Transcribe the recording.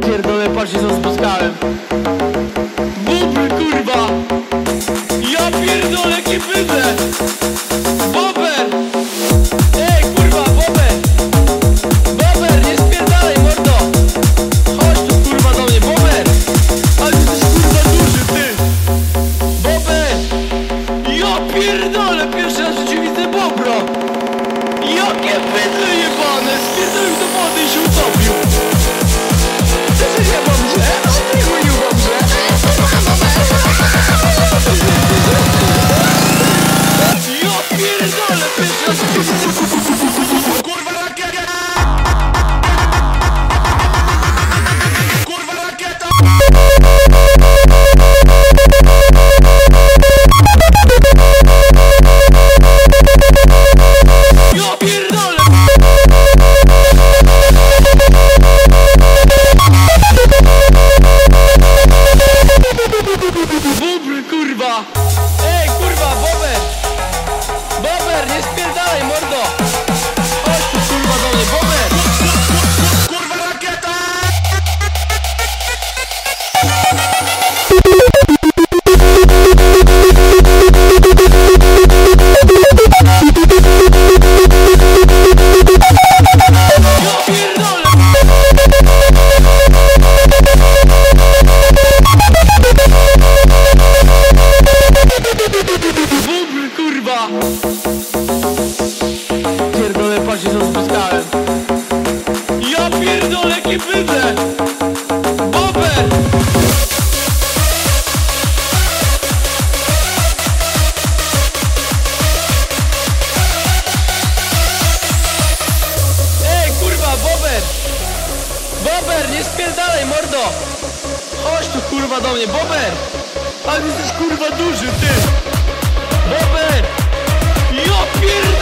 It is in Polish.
Pierdolę, patrzcie co spotkałem. Bubry, kurwa! Ja pierdolę, jakie bydle! Bober! Pierdolę, pierwszy raz w życiu widzę bobro! Jakie bydle jebane! Spierdolił do wody i się utopił! Ty się nie dobrze? A ty mówił dobrze? Ja pierdolę, pierwszy raz w Bober, nie spierdalaj, mordo! Chodź tu, kurwa, do! nie spierdalaj, mordo! Chodź tu, kurwa, do mnie, Bober! Ale jesteś, kurwa, duży, ty! Bober! Ja pierd...